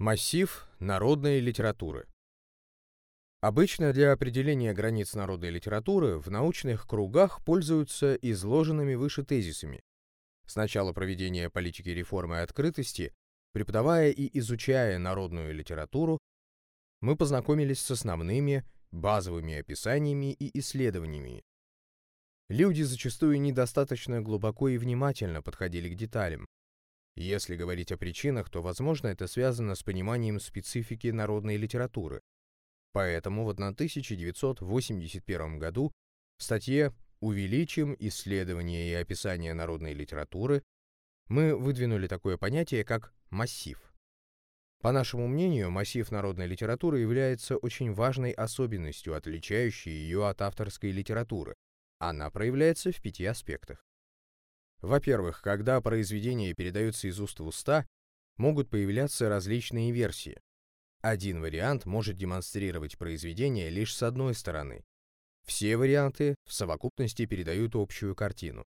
Массив народной литературы. Обычно для определения границ народной литературы в научных кругах пользуются изложенными выше тезисами. С начала проведения политики реформы и открытости, преподавая и изучая народную литературу, мы познакомились с основными базовыми описаниями и исследованиями. Люди зачастую недостаточно глубоко и внимательно подходили к деталям, если говорить о причинах, то, возможно, это связано с пониманием специфики народной литературы. Поэтому в 1981 году в статье «Увеличим исследование и описание народной литературы» мы выдвинули такое понятие, как «массив». По нашему мнению, массив народной литературы является очень важной особенностью, отличающей ее от авторской литературы. Она проявляется в пяти аспектах. Во-первых, когда произведение передается из уст в уста, могут появляться различные версии. Один вариант может демонстрировать произведение лишь с одной стороны. Все варианты в совокупности передают общую картину.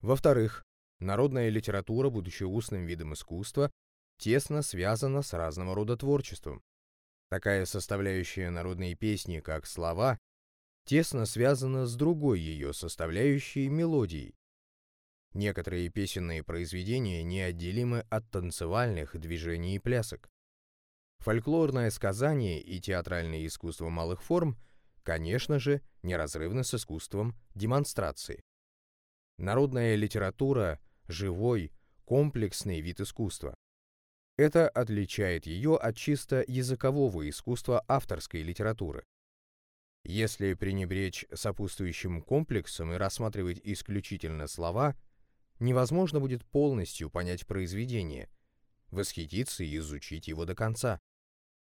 Во-вторых, народная литература, будучи устным видом искусства, тесно связана с разного рода творчеством. Такая составляющая народной песни, как слова, тесно связана с другой ее составляющей мелодией. Некоторые песенные произведения неотделимы от танцевальных движений и плясок. Фольклорное сказание и театральное искусство малых форм, конечно же, неразрывны с искусством демонстрации. Народная литература – живой, комплексный вид искусства. Это отличает ее от чисто языкового искусства авторской литературы. Если пренебречь сопутствующим комплексом и рассматривать исключительно слова – невозможно будет полностью понять произведение, восхититься и изучить его до конца.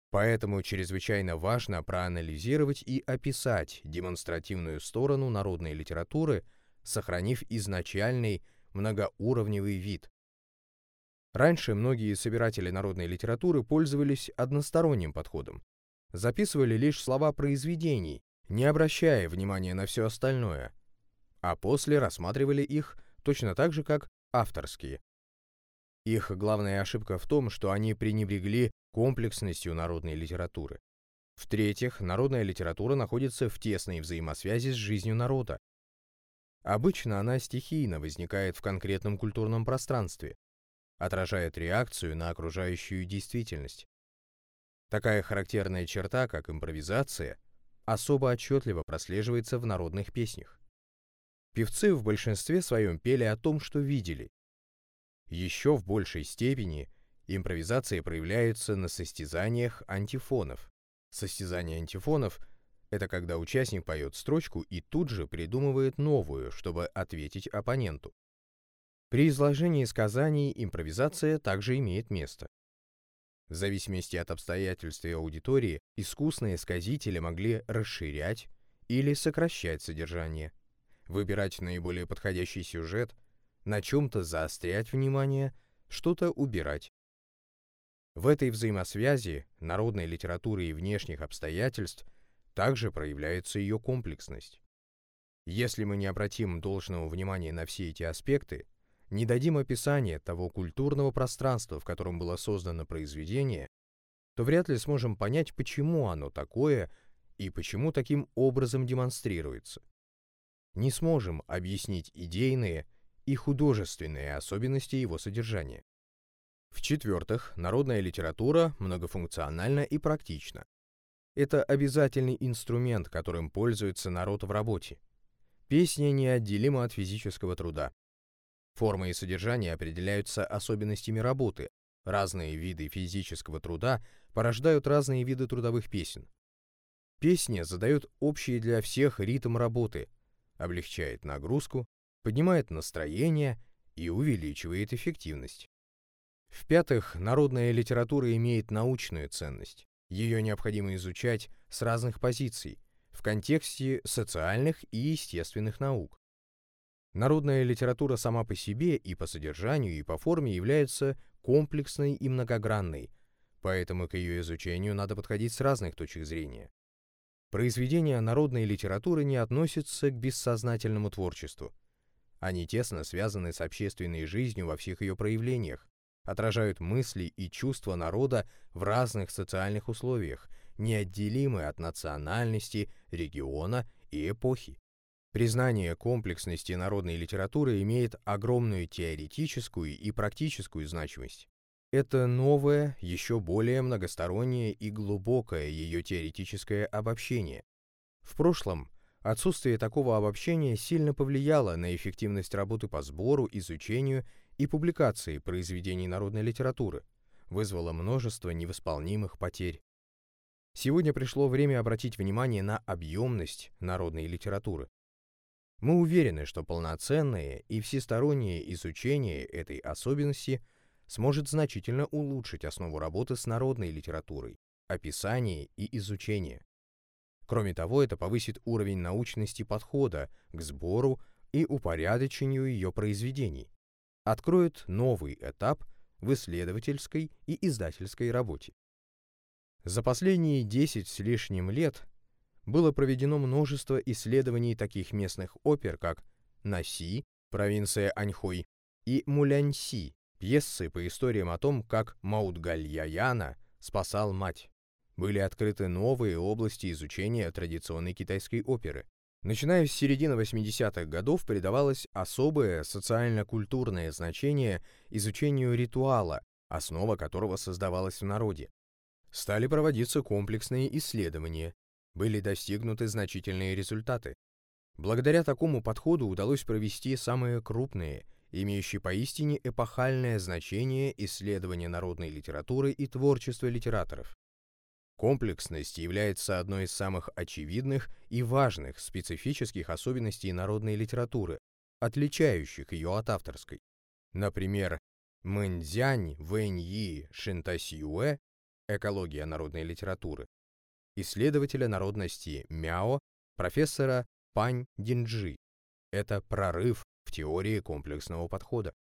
Поэтому чрезвычайно важно проанализировать и описать демонстративную сторону народной литературы, сохранив изначальный многоуровневый вид. Раньше многие собиратели народной литературы пользовались односторонним подходом. Записывали лишь слова произведений, не обращая внимания на все остальное, а после рассматривали их точно так же, как авторские. Их главная ошибка в том, что они пренебрегли комплексностью народной литературы. В-третьих, народная литература находится в тесной взаимосвязи с жизнью народа. Обычно она стихийно возникает в конкретном культурном пространстве, отражает реакцию на окружающую действительность. Такая характерная черта, как импровизация, особо отчетливо прослеживается в народных песнях. Певцы в большинстве своем пели о том, что видели. Еще в большей степени импровизация проявляется на состязаниях антифонов. Состязание антифонов — это когда участник поет строчку и тут же придумывает новую, чтобы ответить оппоненту. При изложении сказаний импровизация также имеет место. В зависимости от обстоятельств и аудитории, искусные сказители могли расширять или сокращать содержание выбирать наиболее подходящий сюжет, на чем-то заострять внимание, что-то убирать. В этой взаимосвязи народной литературы и внешних обстоятельств также проявляется ее комплексность. Если мы не обратим должного внимания на все эти аспекты, не дадим описания того культурного пространства, в котором было создано произведение, то вряд ли сможем понять, почему оно такое и почему таким образом демонстрируется не сможем объяснить идейные и художественные особенности его содержания. В-четвертых, народная литература многофункциональна и практична. Это обязательный инструмент, которым пользуется народ в работе. Песня неотделима от физического труда. Форма и содержание определяются особенностями работы. Разные виды физического труда порождают разные виды трудовых песен. Песня задает общий для всех ритм работы – облегчает нагрузку, поднимает настроение и увеличивает эффективность. В-пятых, народная литература имеет научную ценность. Ее необходимо изучать с разных позиций, в контексте социальных и естественных наук. Народная литература сама по себе и по содержанию, и по форме является комплексной и многогранной, поэтому к ее изучению надо подходить с разных точек зрения. Произведения народной литературы не относятся к бессознательному творчеству. Они тесно связаны с общественной жизнью во всех ее проявлениях, отражают мысли и чувства народа в разных социальных условиях, неотделимы от национальности, региона и эпохи. Признание комплексности народной литературы имеет огромную теоретическую и практическую значимость. Это новое, еще более многостороннее и глубокое ее теоретическое обобщение. В прошлом отсутствие такого обобщения сильно повлияло на эффективность работы по сбору, изучению и публикации произведений народной литературы, вызвало множество невосполнимых потерь. Сегодня пришло время обратить внимание на объемность народной литературы. Мы уверены, что полноценное и всестороннее изучение этой особенности сможет значительно улучшить основу работы с народной литературой, описание и изучение. Кроме того, это повысит уровень научности подхода к сбору и упорядочению ее произведений, откроет новый этап в исследовательской и издательской работе. За последние 10 с лишним лет было проведено множество исследований таких местных опер, как Наси, провинция Аньхой, и Муляньси, пьесы по историям о том, как Маудгальяяна спасал мать. Были открыты новые области изучения традиционной китайской оперы. Начиная с середины 80-х годов придавалось особое социально-культурное значение изучению ритуала, основа которого создавалась в народе стали проводиться комплексные исследования, были достигнуты значительные результаты. Благодаря такому подходу удалось провести самые крупные, имеющие поистине эпохальное значение исследования народной литературы и творчества литераторов. Комплексность является одной из самых очевидных и важных специфических особенностей народной литературы, отличающих ее от авторской. Например, Мэнзянь Вэньи Шинтасюэ Экология народной литературы, исследователя народности Мяо, профессора Пань Динджи. Это прорыв теории комплексного подхода.